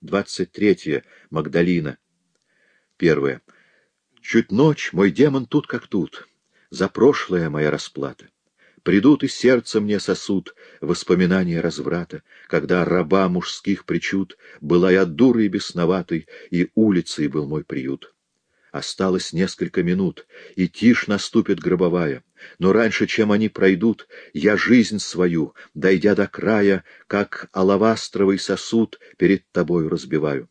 23. Магдалина. Первое. Чуть ночь, мой демон тут как тут. За прошлое моя расплата. Придут и сердце мне сосуд воспоминания разврата, когда раба мужских причуд была я дурой бесноватой, и улицей был мой приют. Осталось несколько минут, и тишь наступит гробовая. Но раньше, чем они пройдут, я жизнь свою, дойдя до края, как алавастровый сосуд, перед тобою разбиваю.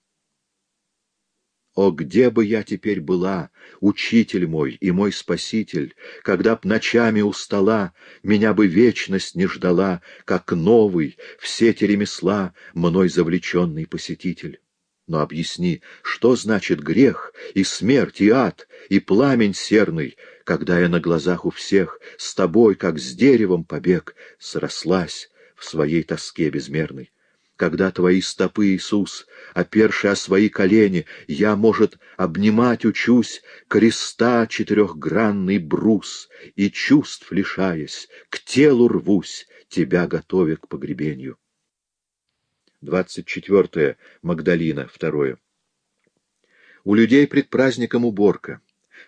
О, где бы я теперь была, учитель мой и мой спаситель, когда б ночами у стола меня бы вечность не ждала, как новый, все те ремесла, мной завлеченный посетитель? Но объясни, что значит грех и смерть, и ад, и пламень серный, когда я на глазах у всех с тобой, как с деревом побег, срослась в своей тоске безмерной? Когда твои стопы, Иисус, оперши о свои колени, я, может, обнимать учусь креста четырехгранный брус, и чувств лишаясь, к телу рвусь, тебя готовя к погребению. 24. Магдалина. Второе. У людей пред праздником уборка.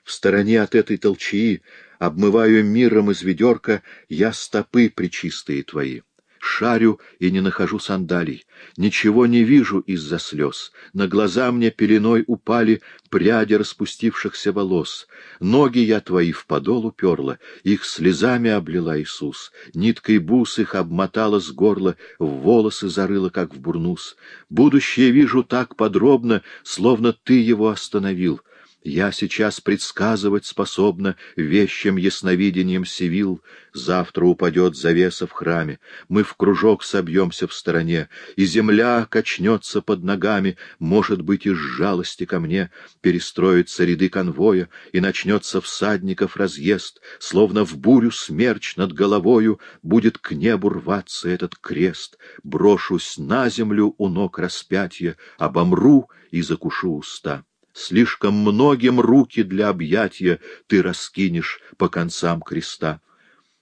В стороне от этой толчии обмываю миром из ведерка я стопы причистые твои шарю и не нахожу сандалий. Ничего не вижу из-за слез. На глаза мне пеленой упали пряди распустившихся волос. Ноги я твои в подол уперла, их слезами облила Иисус. Ниткой бус их обмотала с горла, в волосы зарыла, как в бурнус. Будущее вижу так подробно, словно ты его остановил. Я сейчас предсказывать способна вещим ясновидением сивил. Завтра упадет завеса в храме, мы в кружок собьемся в стороне, и земля качнется под ногами, может быть, из жалости ко мне перестроятся ряды конвоя, и начнется всадников разъезд, словно в бурю смерч над головою будет к небу рваться этот крест. Брошусь на землю у ног распятия, обомру и закушу уста. Слишком многим руки для объятия ты раскинешь по концам креста.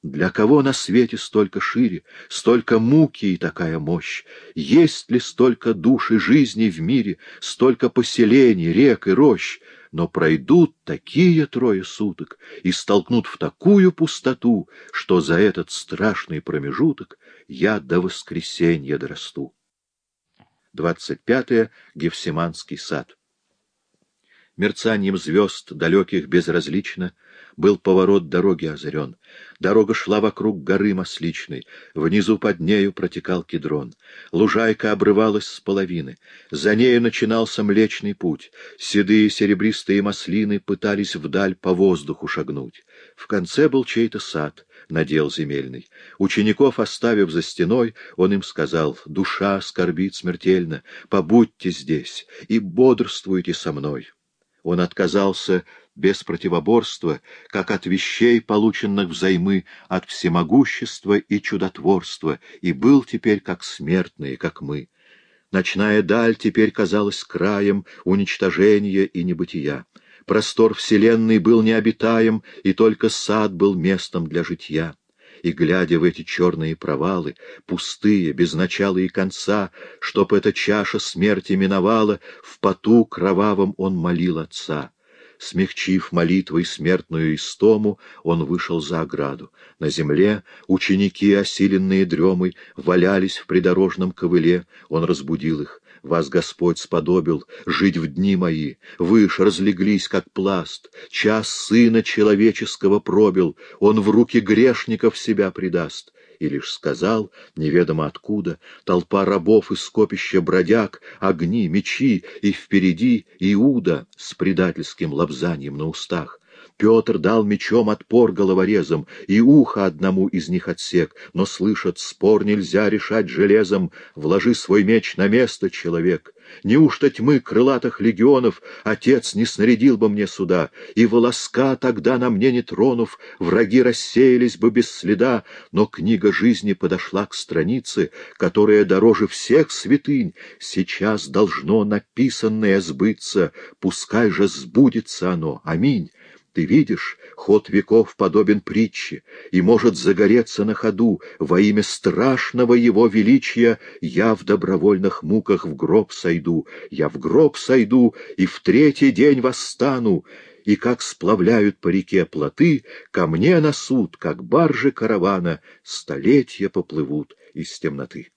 Для кого на свете столько шире, столько муки и такая мощь? Есть ли столько душ и жизней в мире, столько поселений, рек и рощ? Но пройдут такие трое суток и столкнут в такую пустоту, что за этот страшный промежуток я до воскресенья дорасту. 25. -е. Гефсиманский сад мерцанием звезд, далеких безразлично, был поворот дороги озарен. Дорога шла вокруг горы Масличной, внизу под нею протекал кедрон. Лужайка обрывалась с половины, за нею начинался Млечный путь. Седые серебристые маслины пытались вдаль по воздуху шагнуть. В конце был чей-то сад, надел земельный. Учеников оставив за стеной, он им сказал, «Душа скорбит смертельно, побудьте здесь и бодрствуйте со мной». Он отказался без противоборства, как от вещей, полученных взаймы от всемогущества и чудотворства, и был теперь как смертные, как мы. Ночная даль теперь казалась краем уничтожения и небытия. Простор вселенной был необитаем, и только сад был местом для житья и, глядя в эти черные провалы, пустые, без начала и конца, чтоб эта чаша смерти миновала, в поту кровавом он молил отца. Смягчив молитвой смертную истому, он вышел за ограду. На земле ученики, осиленные дремой, валялись в придорожном ковыле. Он разбудил их. Вас Господь сподобил жить в дни мои. Вы ж разлеглись, как пласт. Час Сына Человеческого пробил. Он в руки грешников себя предаст. И лишь сказал, неведомо откуда, толпа рабов из скопища бродяг, огни, мечи, и впереди Иуда с предательским лобзанием на устах. Петр дал мечом отпор головорезам, и ухо одному из них отсек, но слышат, спор нельзя решать железом, вложи свой меч на место, человек. Неужто тьмы крылатых легионов отец не снарядил бы мне сюда, и волоска тогда на мне не тронув, враги рассеялись бы без следа, но книга жизни подошла к странице, которая дороже всех святынь, сейчас должно написанное сбыться, пускай же сбудется оно. Аминь. Ты видишь, ход веков подобен притче, и может загореться на ходу. Во имя страшного его величия я в добровольных муках в гроб сойду. Я в гроб сойду и в третий день восстану. И как сплавляют по реке плоты, ко мне на суд, как баржи каравана, столетия поплывут из темноты.